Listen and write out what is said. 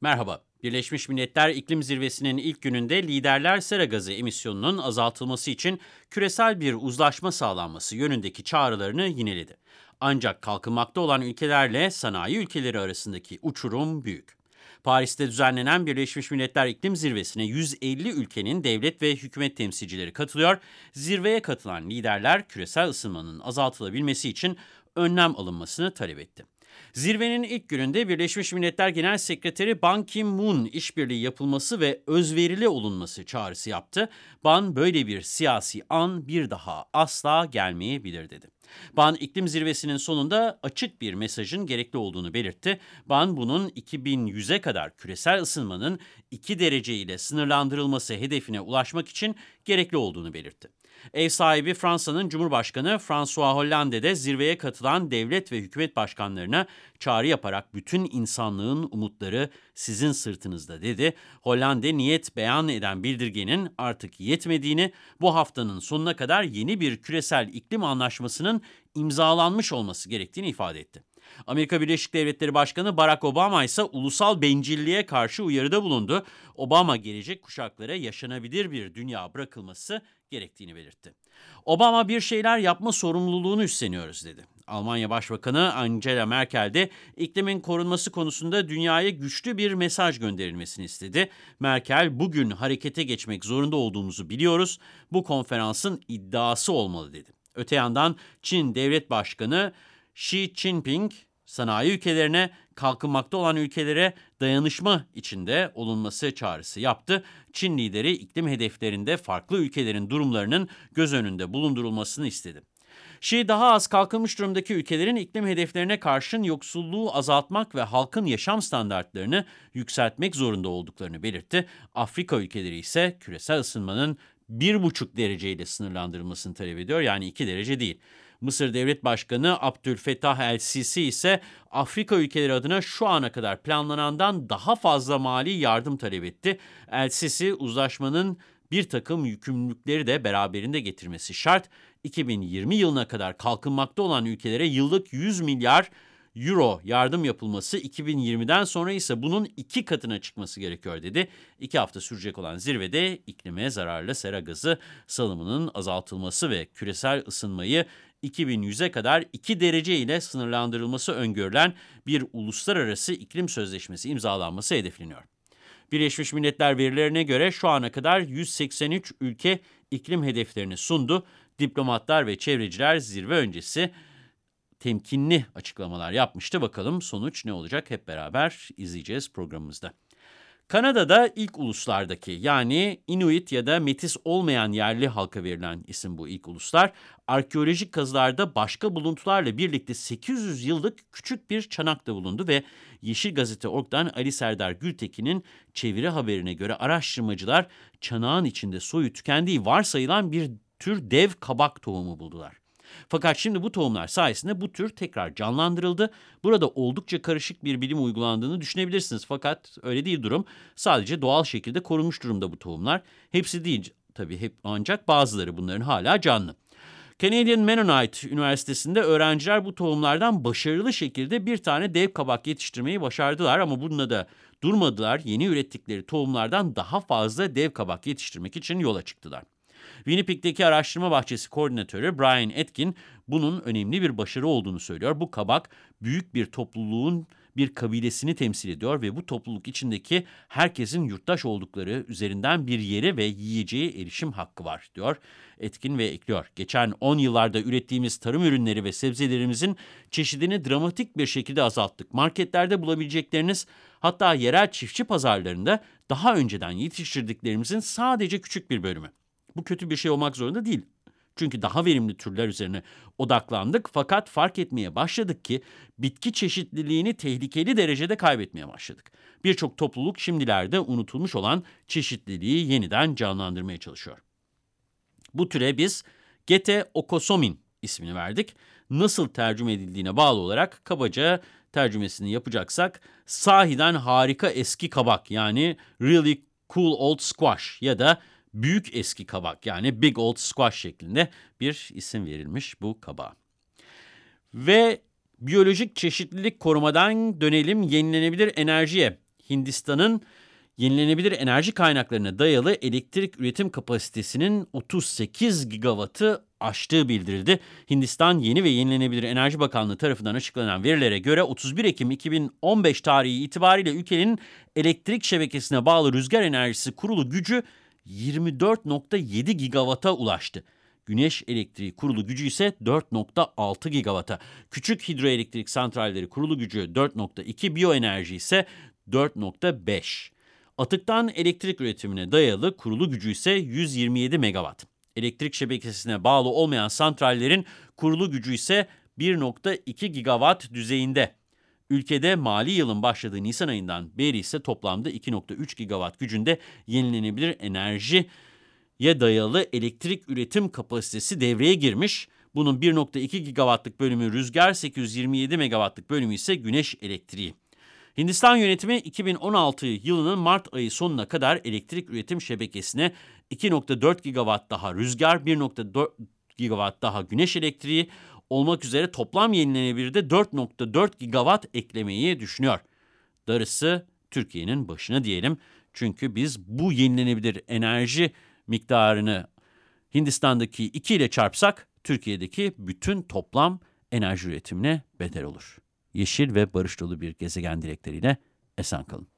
Merhaba. Birleşmiş Milletler İklim Zirvesi'nin ilk gününde liderler sera gazı emisyonunun azaltılması için küresel bir uzlaşma sağlanması yönündeki çağrılarını yineledi. Ancak kalkınmakta olan ülkelerle sanayi ülkeleri arasındaki uçurum büyük. Paris'te düzenlenen Birleşmiş Milletler İklim Zirvesi'ne 150 ülkenin devlet ve hükümet temsilcileri katılıyor. Zirveye katılan liderler küresel ısınmanın azaltılabilmesi için önlem alınmasını talep etti. Zirvenin ilk gününde Birleşmiş Milletler Genel Sekreteri Ban Ki-moon işbirliği yapılması ve özverili olunması çağrısı yaptı. Ban böyle bir siyasi an bir daha asla gelmeyebilir dedi. Ban iklim zirvesinin sonunda açık bir mesajın gerekli olduğunu belirtti. Ban bunun 2100'e kadar küresel ısınmanın 2 derece ile sınırlandırılması hedefine ulaşmak için gerekli olduğunu belirtti. Ev sahibi Fransa'nın Cumhurbaşkanı François Hollande de zirveye katılan devlet ve hükümet başkanlarına çağrı yaparak bütün insanlığın umutları sizin sırtınızda dedi. Hollande niyet beyan eden bildirgenin artık yetmediğini, bu haftanın sonuna kadar yeni bir küresel iklim anlaşmasının imzalanmış olması gerektiğini ifade etti. Amerika Birleşik Devletleri Başkanı Barack Obama ise ulusal bencilliğe karşı uyarıda bulundu. Obama gelecek kuşaklara yaşanabilir bir dünya bırakılması gerektiğini belirtti. Obama bir şeyler yapma sorumluluğunu üstleniyoruz dedi. Almanya Başbakanı Angela Merkel de iklimin korunması konusunda dünyaya güçlü bir mesaj gönderilmesini istedi. Merkel bugün harekete geçmek zorunda olduğumuzu biliyoruz. Bu konferansın iddiası olmalı dedi. Öte yandan Çin Devlet Başkanı Xi Jinping sanayi ülkelerine, kalkınmakta olan ülkelere dayanışma içinde olunması çağrısı yaptı. Çin lideri iklim hedeflerinde farklı ülkelerin durumlarının göz önünde bulundurulmasını istedi. Şii daha az kalkınmış durumdaki ülkelerin iklim hedeflerine karşın yoksulluğu azaltmak ve halkın yaşam standartlarını yükseltmek zorunda olduklarını belirtti. Afrika ülkeleri ise küresel ısınmanın 1,5 dereceyle sınırlandırılmasını talep ediyor yani 2 derece değil. Mısır Devlet Başkanı Abdülfettah El-Sisi ise Afrika ülkeleri adına şu ana kadar planlanandan daha fazla mali yardım talep etti. El-Sisi uzlaşmanın bir takım yükümlülükleri de beraberinde getirmesi şart. 2020 yılına kadar kalkınmakta olan ülkelere yıllık 100 milyar euro yardım yapılması 2020'den sonra ise bunun iki katına çıkması gerekiyor dedi. İki hafta sürecek olan zirvede iklime zararlı sera gazı salımının azaltılması ve küresel ısınmayı 2100'e kadar 2 derece ile sınırlandırılması öngörülen bir uluslararası iklim sözleşmesi imzalanması hedefleniyor. Birleşmiş Milletler verilerine göre şu ana kadar 183 ülke iklim hedeflerini sundu. Diplomatlar ve çevreciler zirve öncesi temkinli açıklamalar yapmıştı. Bakalım sonuç ne olacak hep beraber izleyeceğiz programımızda. Kanada'da ilk uluslardaki yani Inuit ya da Metis olmayan yerli halka verilen isim bu ilk uluslar. Arkeolojik kazılarda başka buluntularla birlikte 800 yıllık küçük bir çanak da bulundu ve Yeşil Gazete Ork'tan Ali Serdar Gültekin'in çeviri haberine göre araştırmacılar çanağın içinde soyu tükendiği varsayılan bir tür dev kabak tohumu buldular. Fakat şimdi bu tohumlar sayesinde bu tür tekrar canlandırıldı. Burada oldukça karışık bir bilim uygulandığını düşünebilirsiniz. Fakat öyle değil durum. Sadece doğal şekilde korunmuş durumda bu tohumlar. Hepsi değil tabii hep ancak bazıları bunların hala canlı. Canadian Mennonite Üniversitesi'nde öğrenciler bu tohumlardan başarılı şekilde bir tane dev kabak yetiştirmeyi başardılar ama bununla da durmadılar. Yeni ürettikleri tohumlardan daha fazla dev kabak yetiştirmek için yola çıktılar. Winnipeg'deki araştırma bahçesi koordinatörü Brian Etkin bunun önemli bir başarı olduğunu söylüyor. Bu kabak büyük bir topluluğun bir kabilesini temsil ediyor ve bu topluluk içindeki herkesin yurttaş oldukları üzerinden bir yere ve yiyeceğe erişim hakkı var diyor. Etkin ve ekliyor. Geçen 10 yıllarda ürettiğimiz tarım ürünleri ve sebzelerimizin çeşidini dramatik bir şekilde azalttık. Marketlerde bulabilecekleriniz hatta yerel çiftçi pazarlarında daha önceden yetiştirdiklerimizin sadece küçük bir bölümü. Bu kötü bir şey olmak zorunda değil. Çünkü daha verimli türler üzerine odaklandık fakat fark etmeye başladık ki bitki çeşitliliğini tehlikeli derecede kaybetmeye başladık. Birçok topluluk şimdilerde unutulmuş olan çeşitliliği yeniden canlandırmaya çalışıyor. Bu türe biz Gete okosomin ismini verdik. Nasıl tercüme edildiğine bağlı olarak kabaca tercümesini yapacaksak sahiden harika eski kabak yani really cool old squash ya da büyük eski kabak yani Big Old Squash şeklinde bir isim verilmiş bu kabağa. Ve biyolojik çeşitlilik korumadan dönelim yenilenebilir enerjiye. Hindistan'ın yenilenebilir enerji kaynaklarına dayalı elektrik üretim kapasitesinin 38 gigawattı aştığı bildirildi. Hindistan Yeni ve Yenilenebilir Enerji Bakanlığı tarafından açıklanan verilere göre 31 Ekim 2015 tarihi itibariyle ülkenin elektrik şebekesine bağlı rüzgar enerjisi kurulu gücü 24.7 gigawata ulaştı. Güneş elektriği kurulu gücü ise 4.6 gigawata. Küçük hidroelektrik santralleri kurulu gücü 4.2, biyoenerji ise 4.5. Atıktan elektrik üretimine dayalı kurulu gücü ise 127 megawatt. Elektrik şebekesine bağlı olmayan santrallerin kurulu gücü ise 1.2 gigawatt düzeyinde. Ülkede mali yılın başladığı Nisan ayından beri ise toplamda 2.3 gigawatt gücünde yenilenebilir enerjiye dayalı elektrik üretim kapasitesi devreye girmiş. Bunun 1.2 gigawattlık bölümü rüzgar, 827 megawattlık bölümü ise güneş elektriği. Hindistan yönetimi 2016 yılının Mart ayı sonuna kadar elektrik üretim şebekesine 2.4 gigawatt daha rüzgar, 1.4 gigawatt daha güneş elektriği olmak üzere toplam yenilenebilirde 4.4 gigawatt eklemeyi düşünüyor. Darısı Türkiye'nin başına diyelim. Çünkü biz bu yenilenebilir enerji miktarını Hindistan'daki 2 ile çarpsak Türkiye'deki bütün toplam enerji üretimine bedel olur. Yeşil ve barış dolu bir gezegen dilekleriyle esen kalın.